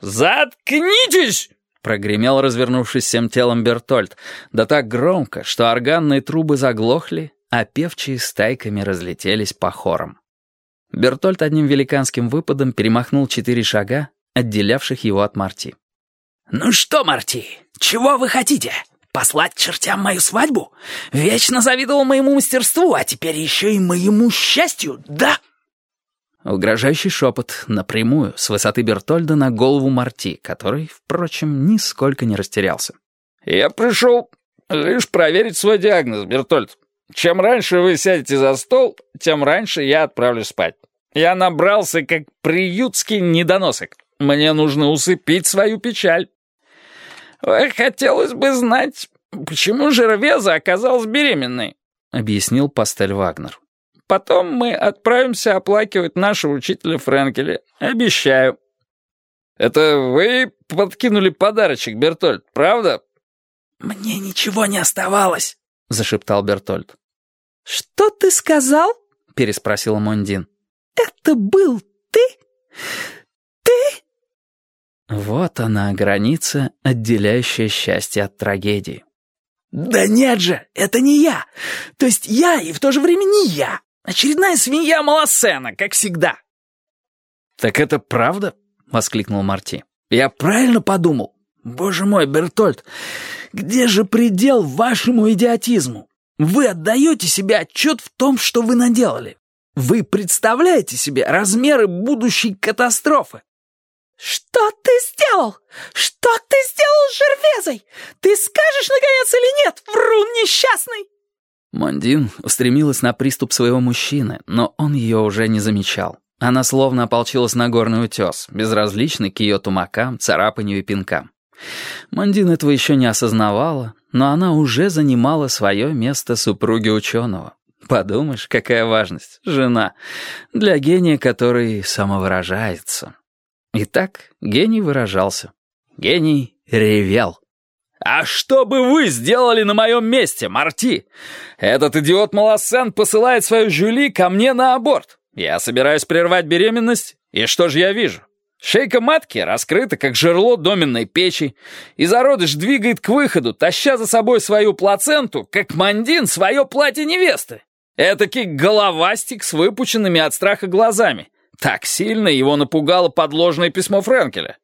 «Заткнитесь!» — прогремел, развернувшись всем телом Бертольд, да так громко, что органные трубы заглохли, а певчие стайками разлетелись по хорам. Бертольд одним великанским выпадом перемахнул четыре шага, отделявших его от Марти. «Ну что, Марти, чего вы хотите? Послать чертям мою свадьбу? Вечно завидовал моему мастерству, а теперь еще и моему счастью, да?» Угрожающий шепот напрямую с высоты Бертольда на голову Марти, который, впрочем, нисколько не растерялся. «Я пришел лишь проверить свой диагноз, Бертольд. Чем раньше вы сядете за стол, тем раньше я отправлюсь спать. Я набрался, как приютский недоносок. Мне нужно усыпить свою печаль. Хотелось бы знать, почему Жервеза оказалась беременной», — объяснил Пастель Вагнер. Потом мы отправимся оплакивать нашего учителя Френкеля. Обещаю». «Это вы подкинули подарочек, Бертольд, правда?» «Мне ничего не оставалось», — зашептал Бертольд. «Что ты сказал?» — переспросил Мондин. «Это был ты? Ты?» Вот она, граница, отделяющая счастье от трагедии. «Да нет же, это не я. То есть я и в то же время не я. Очередная свинья Малосена, как всегда». «Так это правда?» — воскликнул Марти. «Я правильно подумал? Боже мой, Бертольд, где же предел вашему идиотизму? Вы отдаете себе отчет в том, что вы наделали. Вы представляете себе размеры будущей катастрофы. «Что ты сделал? Что ты сделал с Жервезой? Ты скажешь, наконец, или нет, врун несчастный?» Мондин устремилась на приступ своего мужчины, но он ее уже не замечал. Она словно ополчилась на горный утес, безразличный к ее тумакам, царапанью и пинкам. Мондин этого еще не осознавала, но она уже занимала свое место супруги ученого. Подумаешь, какая важность, жена, для гения, который самовыражается. Итак, гений выражался. Гений ревел. «А что бы вы сделали на моем месте, Марти? Этот идиот Малосен посылает свою Жюли ко мне на аборт. Я собираюсь прервать беременность, и что же я вижу? Шейка матки раскрыта, как жерло доменной печи, и зародыш двигает к выходу, таща за собой свою плаценту, как мандин свое платье невесты. Этакий головастик с выпученными от страха глазами. Так сильно его напугало подложное письмо Френкеля.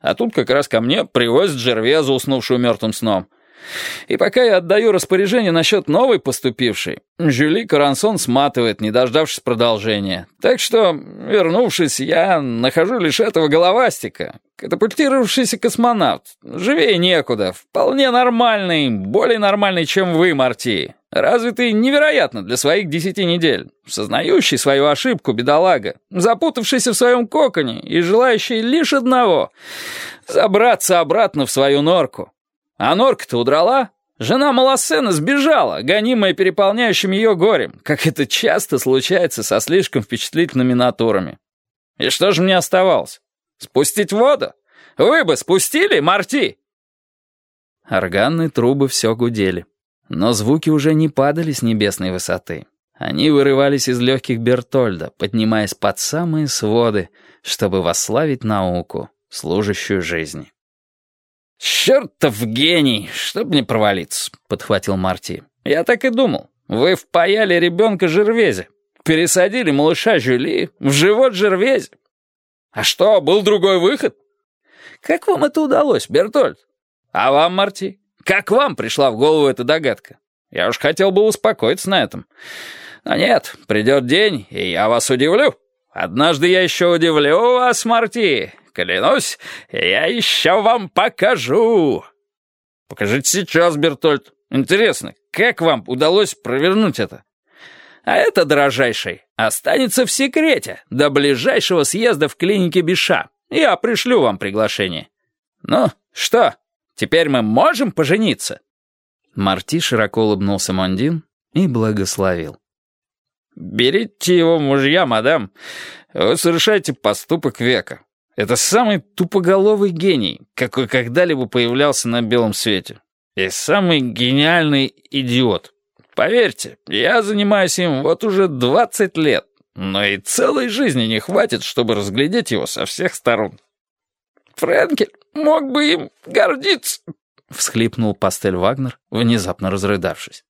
А тут как раз ко мне привозят Джервезу, уснувшую мертвым сном. И пока я отдаю распоряжение насчет новой поступившей, Жюли Карансон сматывает, не дождавшись продолжения. Так что, вернувшись, я нахожу лишь этого головастика, катапультировавшийся космонавт. Живее некуда, вполне нормальный, более нормальный, чем вы, Марти. Развитый невероятно для своих десяти недель, сознающий свою ошибку бедолага, запутавшийся в своем коконе и желающий лишь одного — забраться обратно в свою норку. А норка-то удрала, жена Малосена сбежала, гонимая переполняющим ее горем, как это часто случается со слишком впечатлительными натурами. И что же мне оставалось? Спустить воду? Вы бы спустили, Марти? Органные трубы все гудели. Но звуки уже не падали с небесной высоты. Они вырывались из легких Бертольда, поднимаясь под самые своды, чтобы восславить науку, служащую жизни. «Чертов гений! Чтоб не провалиться!» — подхватил Марти. «Я так и думал. Вы впаяли ребенка Жервезе. Пересадили малыша Жюли в живот Жервезе. А что, был другой выход? Как вам это удалось, Бертольд? А вам, Марти? Как вам пришла в голову эта догадка? Я уж хотел бы успокоиться на этом. Но нет, придет день, и я вас удивлю. Однажды я еще удивлю вас, Марти. Клянусь, я еще вам покажу. Покажите сейчас, Бертольд. Интересно, как вам удалось провернуть это? А это, дорожайший, останется в секрете до ближайшего съезда в клинике Биша. Я пришлю вам приглашение. Ну, что, Теперь мы можем пожениться?» Марти широко улыбнулся Мондин и благословил. «Берите его мужья, мадам. Вы совершаете поступок века. Это самый тупоголовый гений, какой когда-либо появлялся на белом свете. И самый гениальный идиот. Поверьте, я занимаюсь им вот уже 20 лет, но и целой жизни не хватит, чтобы разглядеть его со всех сторон. Френкель мог бы им гордиться», — всхлипнул Пастель Вагнер, внезапно разрыдавшись.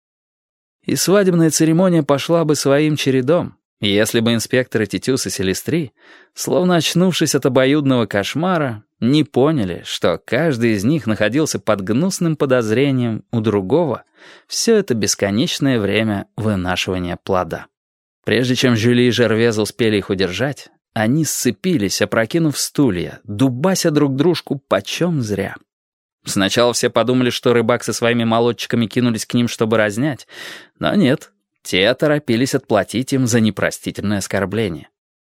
И свадебная церемония пошла бы своим чередом, если бы инспекторы Титюс и Селестри, словно очнувшись от обоюдного кошмара, не поняли, что каждый из них находился под гнусным подозрением у другого все это бесконечное время вынашивания плода. Прежде чем Жюли и Жервез успели их удержать, они сцепились, опрокинув стулья, дубася друг дружку почем зря. Сначала все подумали, что рыбак со своими молодчиками кинулись к ним, чтобы разнять, но нет, те торопились отплатить им за непростительное оскорбление.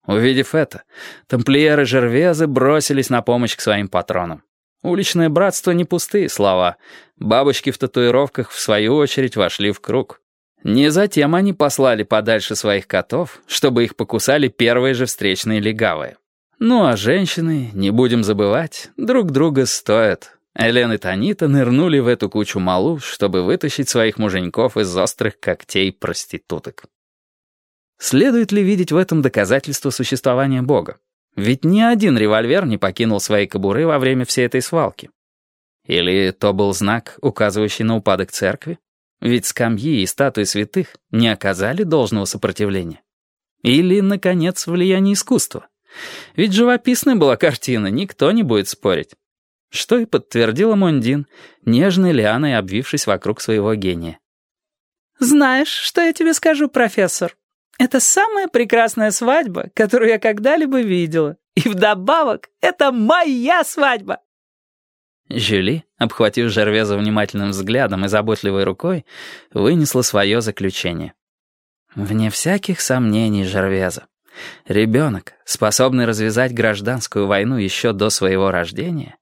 Увидев это, тамплиеры Жервезы бросились на помощь к своим патронам. Уличное братство — не пустые слова. Бабочки в татуировках, в свою очередь, вошли в круг. Не затем они послали подальше своих котов, чтобы их покусали первые же встречные легавые. Ну а женщины, не будем забывать, друг друга стоят. Элен и Танита нырнули в эту кучу малу, чтобы вытащить своих муженьков из острых когтей проституток. Следует ли видеть в этом доказательство существования Бога? Ведь ни один револьвер не покинул своей кобуры во время всей этой свалки. Или то был знак, указывающий на упадок церкви? Ведь скамьи и статуи святых не оказали должного сопротивления. Или, наконец, влияние искусства. Ведь живописная была картина, никто не будет спорить. Что и подтвердила Мондин, нежной лианой обвившись вокруг своего гения. «Знаешь, что я тебе скажу, профессор? Это самая прекрасная свадьба, которую я когда-либо видела. И вдобавок, это моя свадьба!» Жюли, обхватив Жервеза внимательным взглядом и заботливой рукой, вынесла свое заключение. Вне всяких сомнений Жервеза. Ребенок, способный развязать гражданскую войну еще до своего рождения,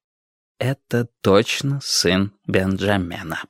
это точно сын Бенджамена.